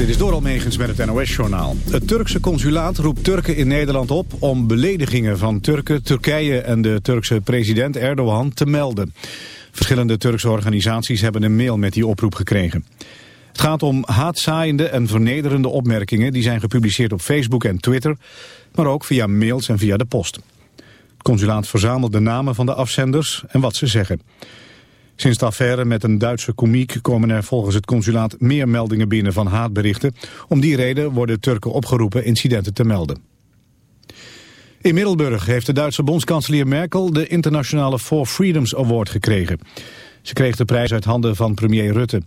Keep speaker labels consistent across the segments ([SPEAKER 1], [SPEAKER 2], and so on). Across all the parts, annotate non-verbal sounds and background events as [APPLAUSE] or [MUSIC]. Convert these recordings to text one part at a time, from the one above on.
[SPEAKER 1] Dit is door Almegens met het NOS-journaal. Het Turkse consulaat roept Turken in Nederland op om beledigingen van Turken, Turkije en de Turkse president Erdogan te melden. Verschillende Turkse organisaties hebben een mail met die oproep gekregen. Het gaat om haatzaaiende en vernederende opmerkingen die zijn gepubliceerd op Facebook en Twitter, maar ook via mails en via de post. Het consulaat verzamelt de namen van de afzenders en wat ze zeggen. Sinds de affaire met een Duitse komiek komen er volgens het consulaat meer meldingen binnen van haatberichten. Om die reden worden Turken opgeroepen incidenten te melden. In Middelburg heeft de Duitse bondskanselier Merkel de internationale Four Freedoms Award gekregen. Ze kreeg de prijs uit handen van premier Rutte.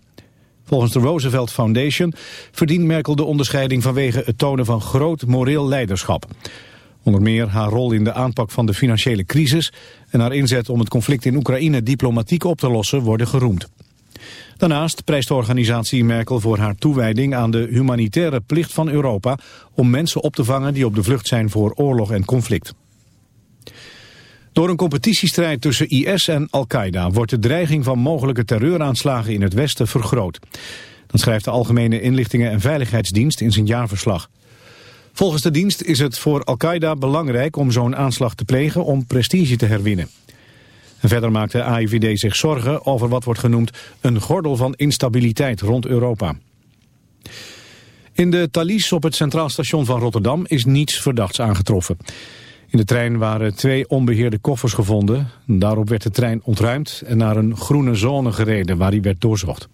[SPEAKER 1] Volgens de Roosevelt Foundation verdient Merkel de onderscheiding vanwege het tonen van groot moreel leiderschap. Onder meer haar rol in de aanpak van de financiële crisis en haar inzet om het conflict in Oekraïne diplomatiek op te lossen worden geroemd. Daarnaast prijst de organisatie Merkel voor haar toewijding aan de humanitaire plicht van Europa om mensen op te vangen die op de vlucht zijn voor oorlog en conflict. Door een competitiestrijd tussen IS en Al-Qaeda wordt de dreiging van mogelijke terreuraanslagen in het Westen vergroot. Dat schrijft de Algemene Inlichtingen en Veiligheidsdienst in zijn jaarverslag. Volgens de dienst is het voor Al-Qaeda belangrijk om zo'n aanslag te plegen om prestige te herwinnen. En verder maakt de AIVD zich zorgen over wat wordt genoemd een gordel van instabiliteit rond Europa. In de Thalys op het Centraal Station van Rotterdam is niets verdachts aangetroffen. In de trein waren twee onbeheerde koffers gevonden. Daarop werd de trein ontruimd en naar een groene zone gereden waar hij werd doorzocht.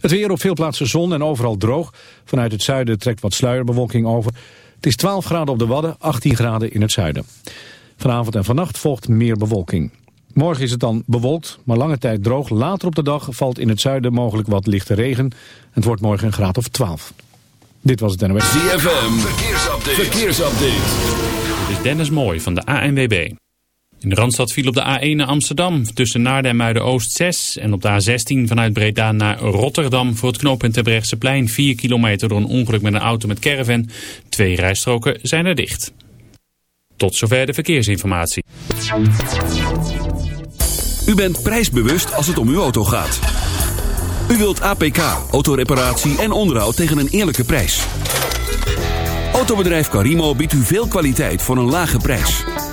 [SPEAKER 1] Het weer op veel plaatsen zon en overal droog. Vanuit het zuiden trekt wat sluierbewolking over. Het is 12 graden op de Wadden, 18 graden in het zuiden. Vanavond en vannacht volgt meer bewolking. Morgen is het dan bewolkt, maar lange tijd droog. Later op de dag valt in het zuiden mogelijk wat lichte regen. Het wordt morgen een graad of 12. Dit was het NOS.
[SPEAKER 2] ZFM, verkeersupdate. verkeersupdate.
[SPEAKER 3] Dit is Dennis Mooi van de ANWB. In de Randstad viel op de A1 naar Amsterdam tussen Naarden en Muiden-Oost 6. En op de A16 vanuit Breda naar Rotterdam voor het knooppunt plein 4 kilometer door een ongeluk met een auto met caravan. Twee rijstroken zijn er dicht. Tot zover de verkeersinformatie.
[SPEAKER 2] U bent prijsbewust als het om uw auto gaat. U wilt APK, autoreparatie en onderhoud tegen een eerlijke prijs. Autobedrijf Carimo biedt u veel kwaliteit voor een lage prijs.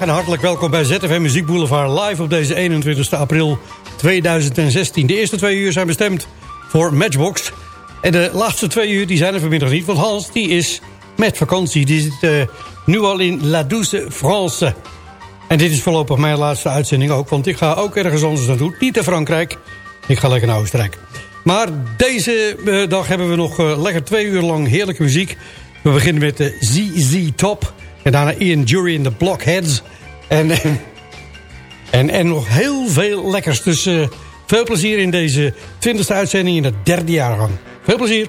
[SPEAKER 4] En hartelijk welkom bij ZFM Muziek Boulevard live op deze 21 april 2016. De eerste twee uur zijn bestemd voor Matchbox. En de laatste twee uur die zijn er vanmiddag niet, want Hans die is met vakantie. Die zit eh, nu al in La Douce France. En dit is voorlopig mijn laatste uitzending ook, want ik ga ook ergens anders naartoe. Niet naar Frankrijk, ik ga lekker naar Oostenrijk. Maar deze eh, dag hebben we nog eh, lekker twee uur lang heerlijke muziek. We beginnen met de ZZ Top. En daarna Ian Jury in de Blockheads. En, [LAUGHS] en, en nog heel veel lekkers. Dus eh, veel plezier in deze 20e uitzending in het derde jaargang. Veel plezier.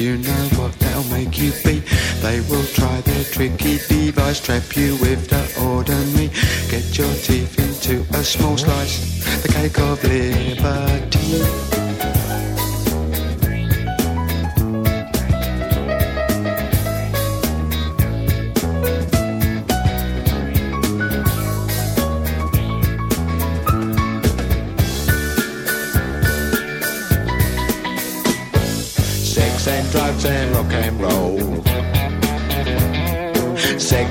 [SPEAKER 5] You know what that'll make you be. They will try their tricky device, trap you with the ordinary. Get your teeth into a small slice, the cake of liberty.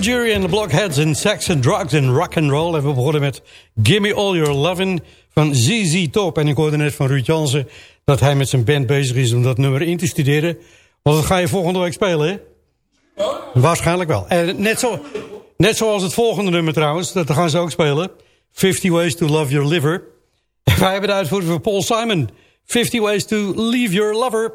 [SPEAKER 4] Jury en de Blockheads in Sex and Drugs and Rock and Roll. En we begonnen met Gimme All Your Lovin' van ZZ Top. En ik hoorde net van Ruud Jansen dat hij met zijn band bezig is om dat nummer in te studeren. Want dat ga je volgende week spelen, hè? Waarschijnlijk wel. En net, zo, net zoals het volgende nummer trouwens, dat gaan ze ook spelen. 50 Ways to Love Your Liver. En wij hebben de uitvoering van Paul Simon. 50 Ways to Leave Your Lover.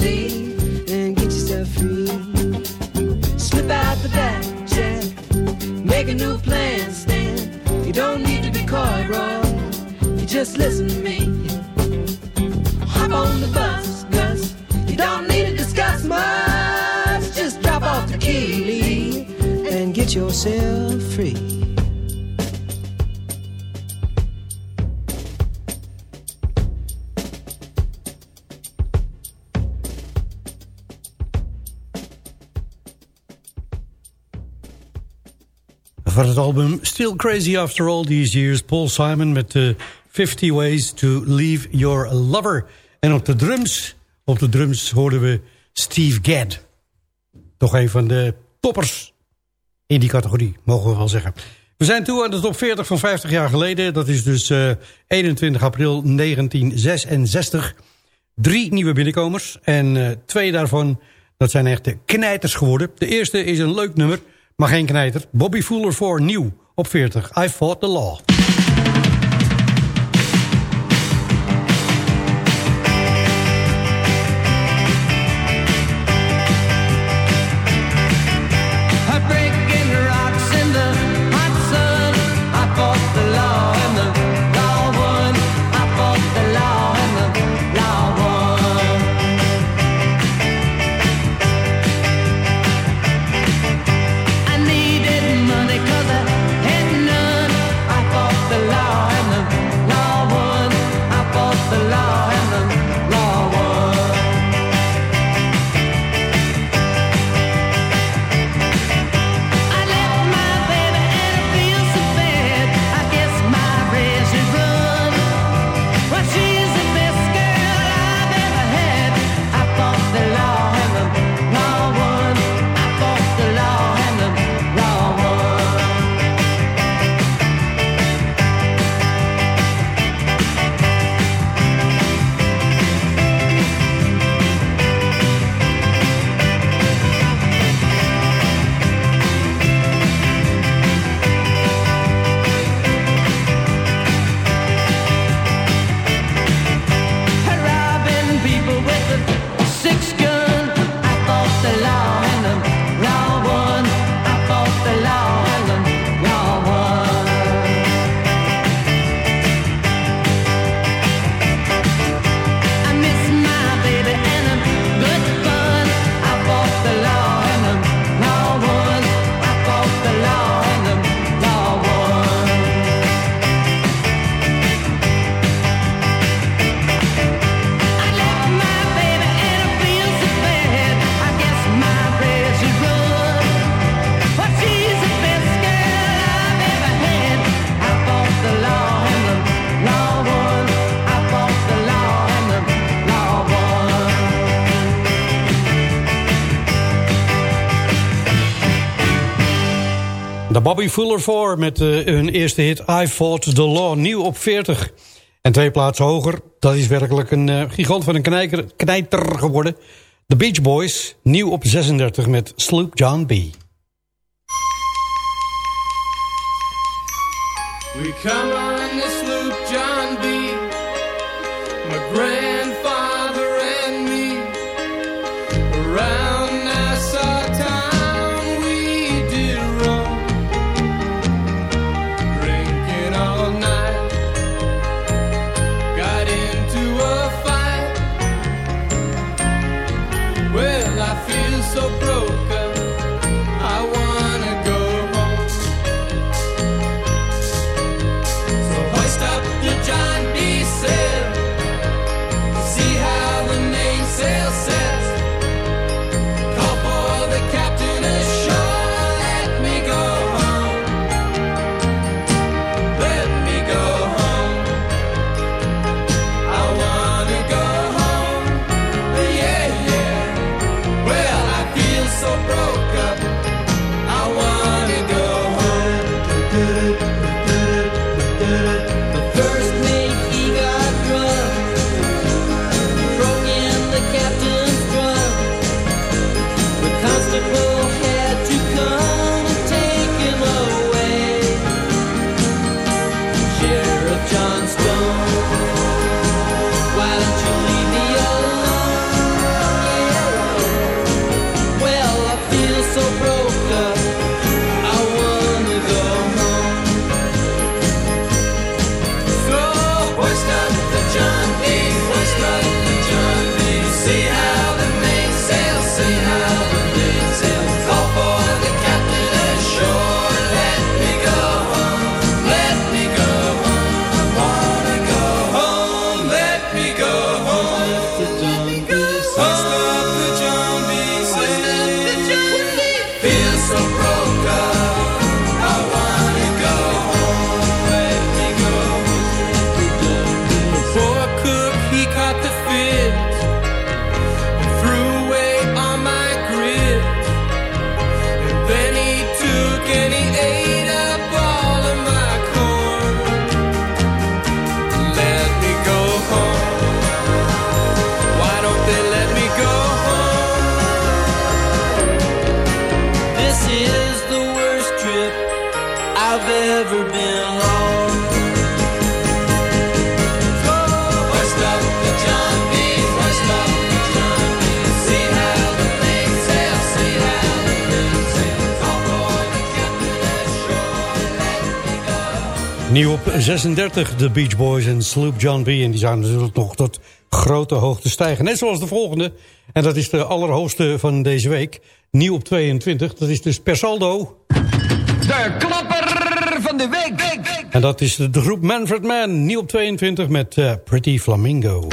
[SPEAKER 6] Slip out the Jack. Make a new plan, Stan. You don't need to be coy, Roy. You just listen to me. Hop on the bus, Gus. You don't need to discuss much. Just drop off the key, and get yourself free.
[SPEAKER 7] Het album Still Crazy After All These Years... Paul Simon met de 50 Ways to Leave Your Lover. En op de drums, op de drums hoorden we Steve Gadd. Toch een van de toppers in die categorie, mogen we wel zeggen. We zijn toe aan de top 40 van 50 jaar geleden. Dat is dus eh, 21 april 1966. Drie nieuwe binnenkomers. En eh, twee daarvan, dat zijn echte knijters geworden. De eerste is een leuk nummer, maar geen knijter. Bobby Fuller voor nieuw op 40. I Fought the Law. Bobby Fuller 4 met eh, hun eerste hit I Fought the Law. Nieuw op 40. En twee plaatsen hoger. Dat is werkelijk een eh, gigant van een knijker, knijter geworden. The Beach Boys. Nieuw op 36 met Sloop John B.
[SPEAKER 8] We come on
[SPEAKER 4] Nieuw op 36, de Beach Boys en Sloop John B. En die zijn natuurlijk nog tot grote hoogte stijgen. Net zoals de volgende. En dat is de allerhoogste van deze week. Nieuw op 22, dat is dus Persaldo.
[SPEAKER 9] De klapper van de week.
[SPEAKER 4] En dat is de groep Manfred Man. Nieuw op 22 met eh, Pretty Flamingo.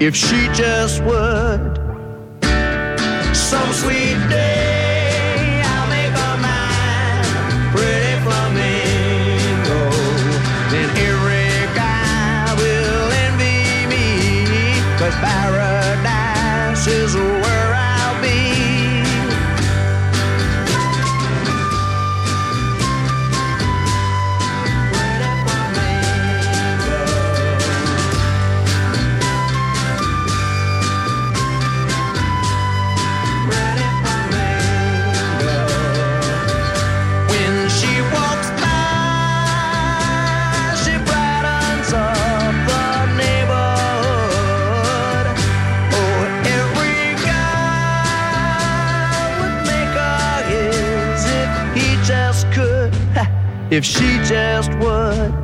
[SPEAKER 10] if she just would. Some sweet day. if she just would.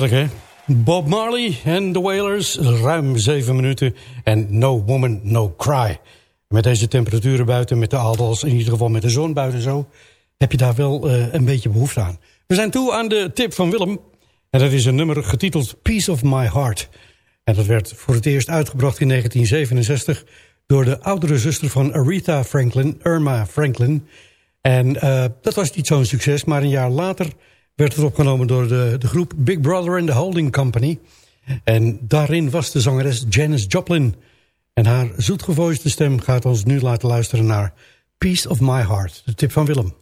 [SPEAKER 11] heerlijk hè? Bob Marley en The Wailers, ruim zeven minuten. En No Woman, No Cry. Met deze temperaturen buiten, met de adels, in ieder geval met de zon buiten zo... heb je daar wel eh, een beetje behoefte aan. We zijn toe aan de tip van Willem. En dat is een nummer getiteld Peace of My Heart. En dat werd voor het eerst uitgebracht in 1967... door de oudere zuster van Aretha Franklin, Irma Franklin. En eh, dat was niet zo'n succes, maar een jaar later werd het opgenomen door de, de groep Big Brother and the Holding Company. En daarin was de zangeres Janis Joplin. En haar zoetgevoelige stem gaat ons nu laten luisteren naar Peace of My Heart. De tip van Willem.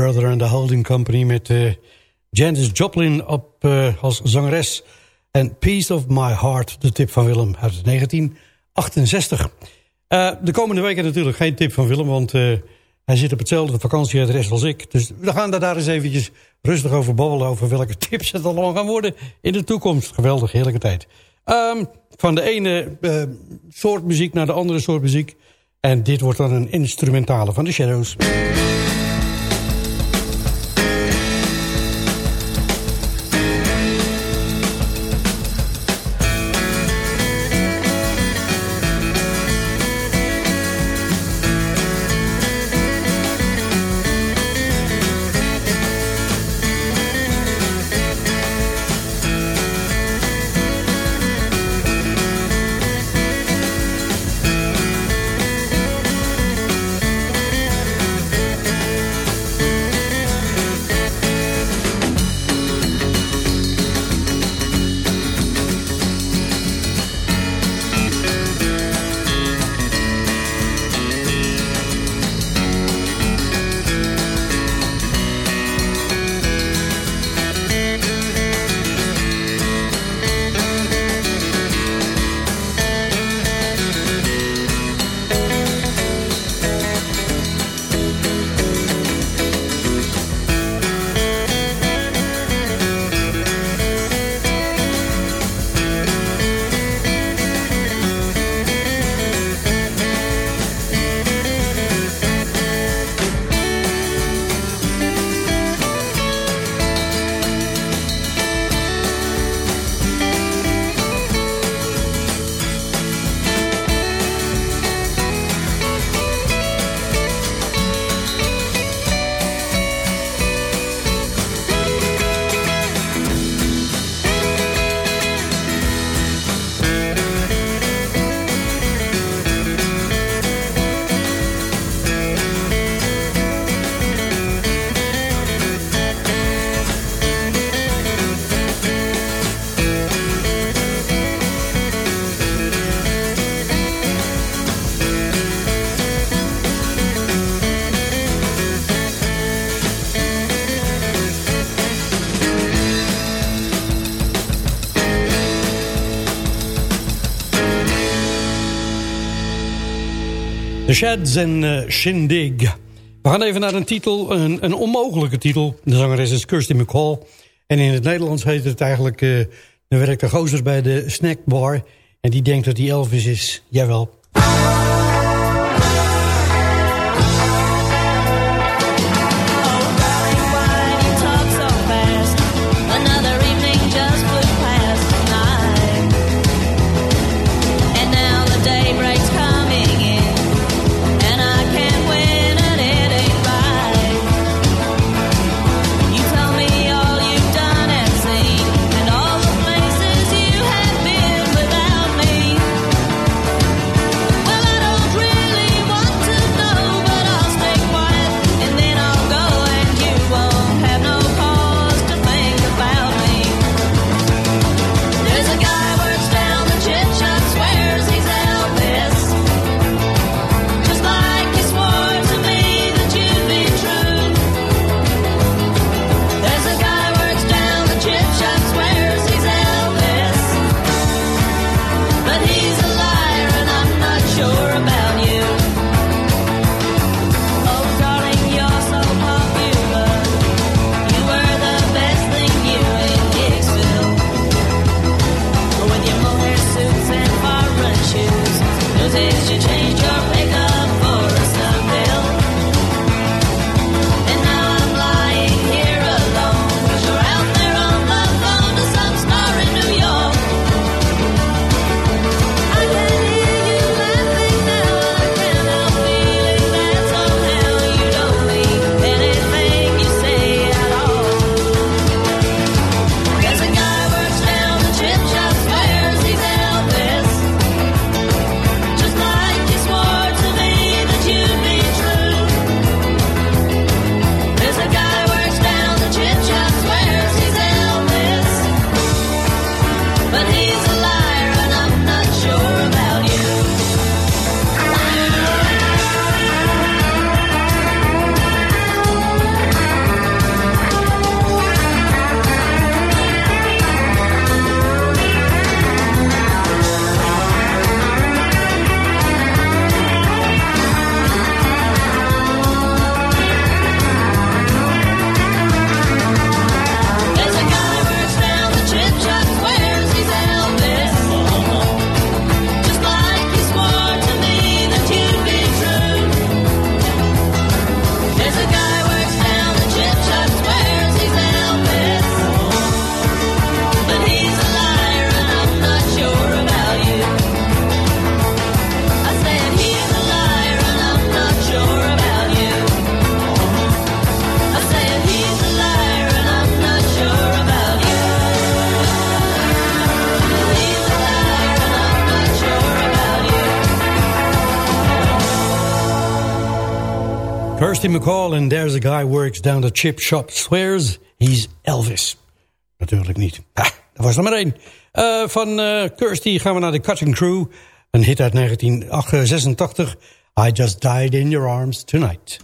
[SPEAKER 7] Brother and the Holding Company met uh, Janis Joplin op, uh, als zangeres. En Peace of My Heart, de tip van Willem uit 1968. Uh, de komende weken natuurlijk geen tip van Willem, want hij zit op hetzelfde vakantieadres als ik. Dus we gaan daar eens eventjes rustig over babbelen... over welke [LAUGHS] tips het allemaal gaan worden in de toekomst. Geweldig, heerlijke tijd. Um, van de ene soort muziek naar de andere soort muziek. En dit wordt dan een instrumentale van de Shadows. The Shads en uh, Shindig. We gaan even naar een titel, een, een onmogelijke titel. De zangeres is Kirsty McCall. En in het Nederlands heet het eigenlijk... Uh, er werkt een gozer bij de snackbar. En die denkt dat hij Elvis is. Jawel.
[SPEAKER 4] call and there's a guy works down the chip shop swears he's Elvis. Natuurlijk niet. Dat was nummer één. Eh, van uh, Kirsty gaan we naar de Cutting Crew. Een hit uit 1986. I Just Died in Your Arms Tonight.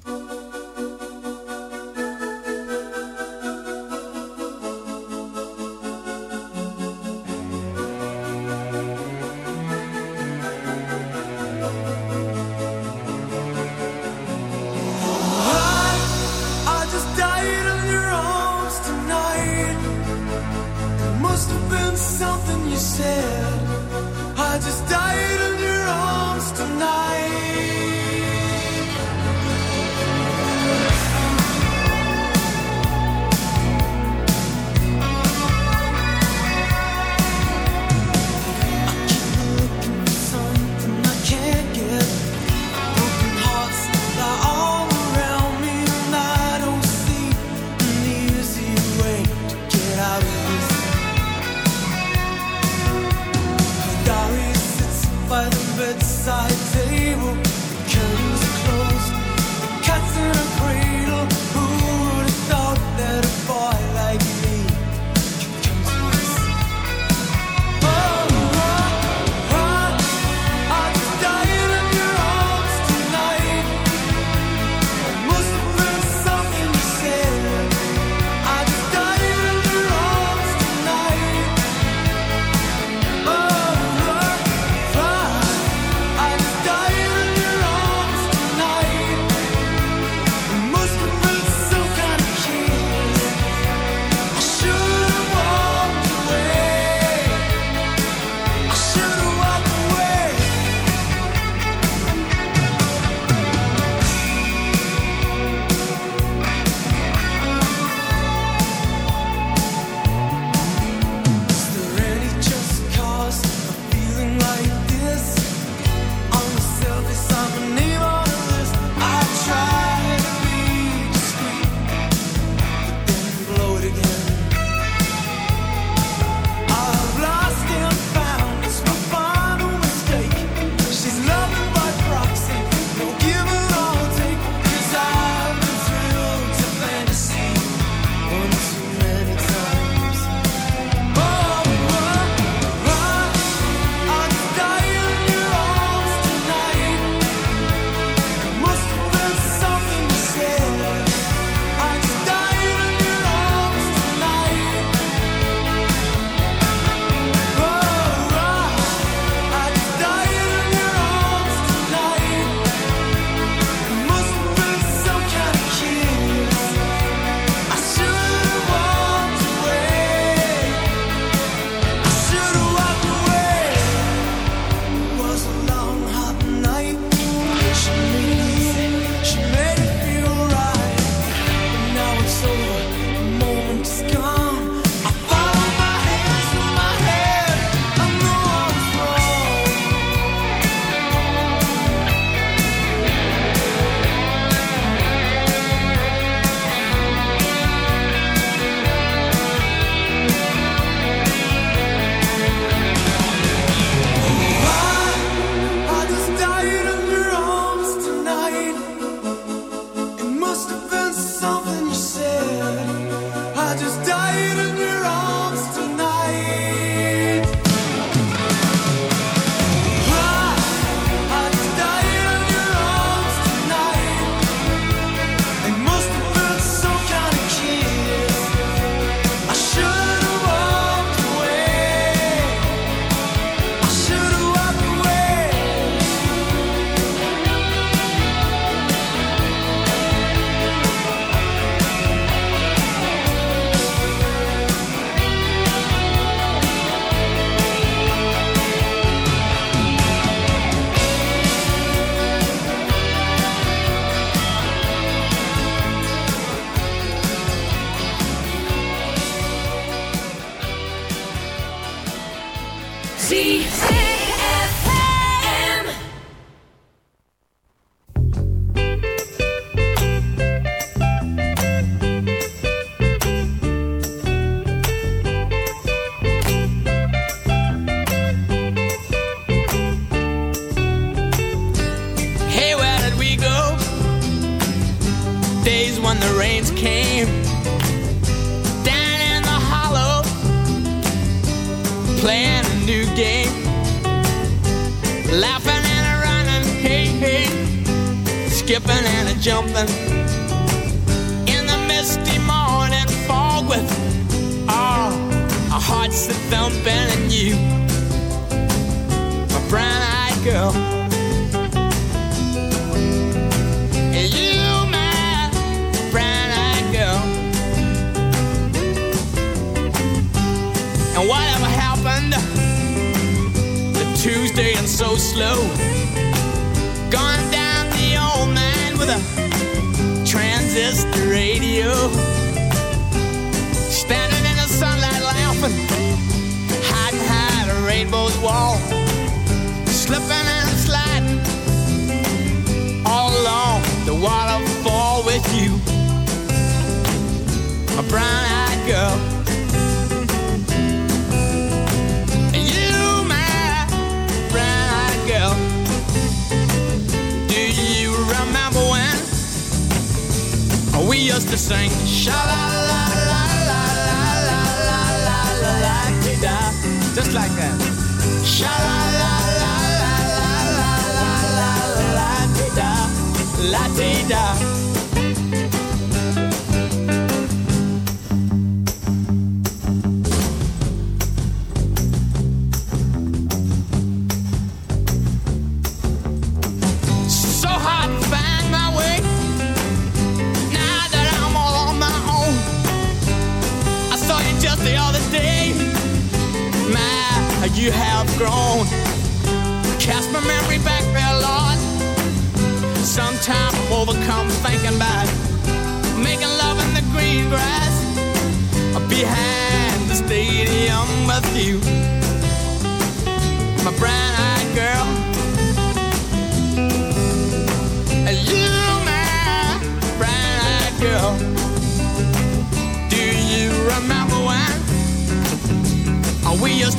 [SPEAKER 12] la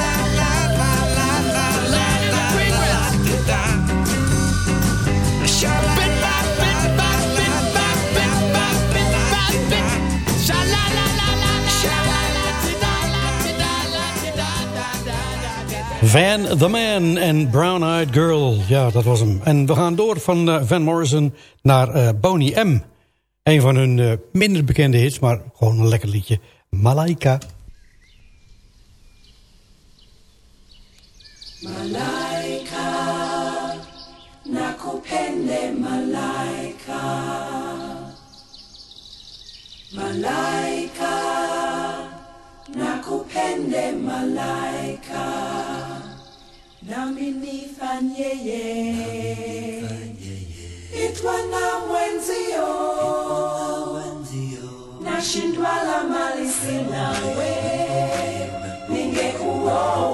[SPEAKER 12] la la la la la
[SPEAKER 4] Van the Man en Brown Eyed Girl. Ja, dat was hem. En we gaan door van eh, Van Morrison naar uh, Boney M. Een van hun eh, minder bekende hits, maar gewoon een lekker liedje. Malaika.
[SPEAKER 7] Malaika, nakupende malaika. Malaika, nakupende malaika. Nami nifanyeye, itwa na mwenzio, nashindwa la mali sina we, ningekuoa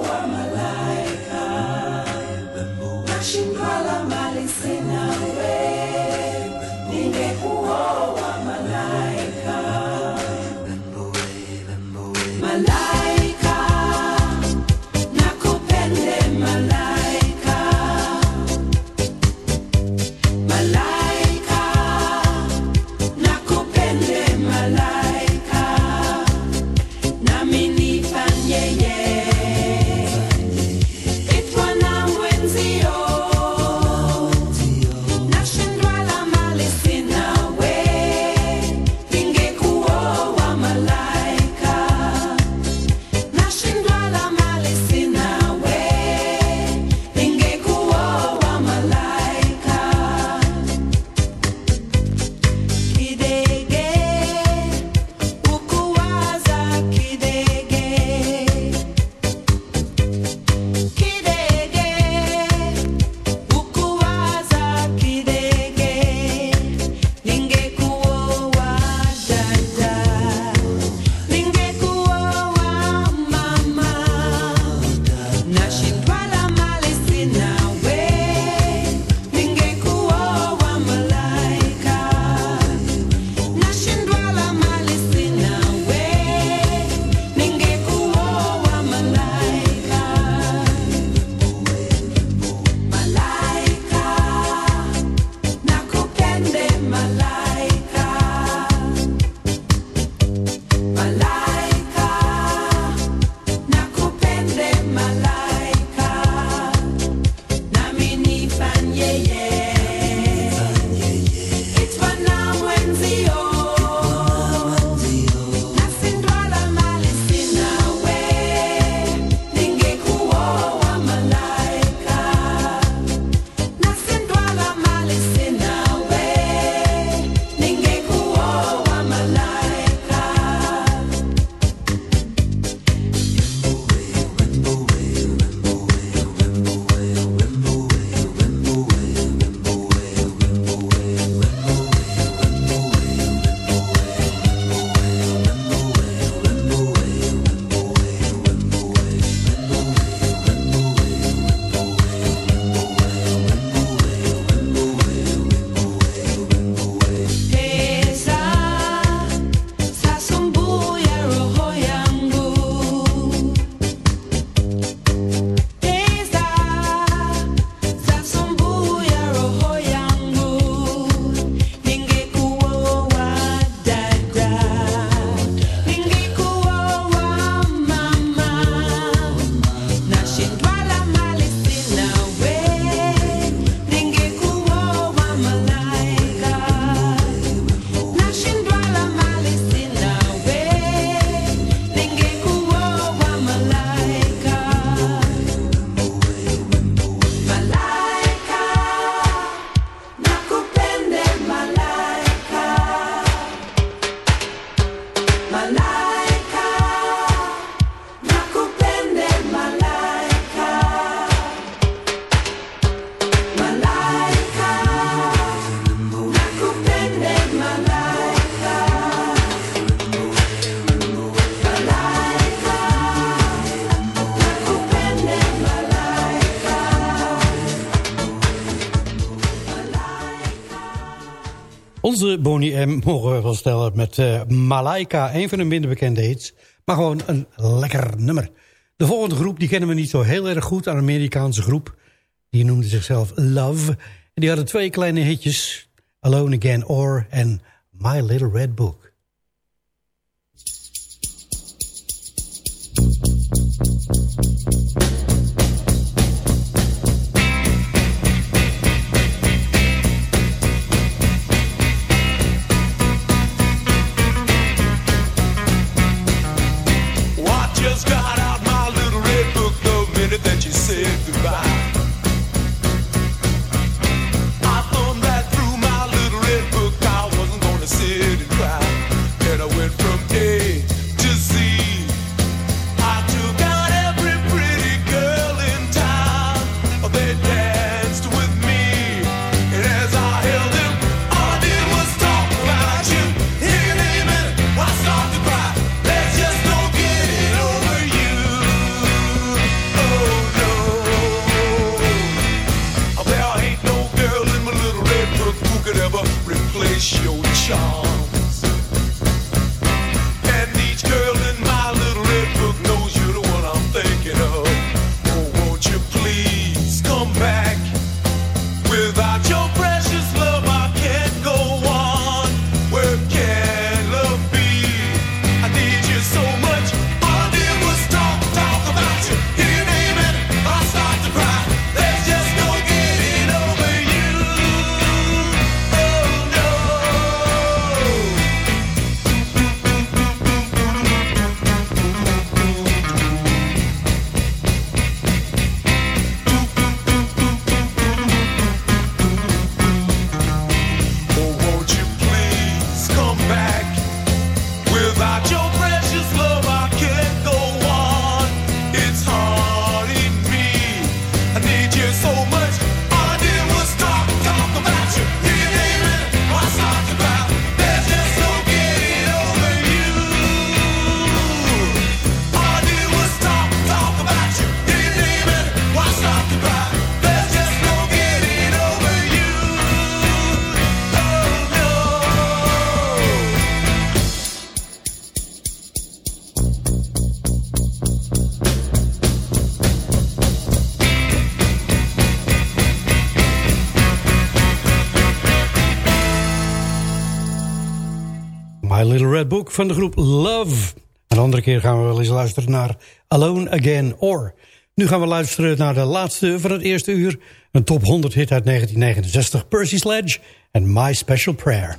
[SPEAKER 13] Onze Bonnie M. mogen we wel stellen met uh, Malaika. Een van de minder bekende hits. Maar gewoon een lekker nummer. De volgende groep die kennen we niet zo heel erg goed. Een Amerikaanse groep. Die noemde zichzelf Love. En die hadden twee kleine hitjes. Alone Again Or en My Little Red Book. van de groep Love. Een andere keer gaan we wel eens luisteren naar Alone Again Or. Nu gaan we luisteren naar de laatste van het eerste uur. Een top 100 hit uit 1969. Percy Sledge en My Special Prayer.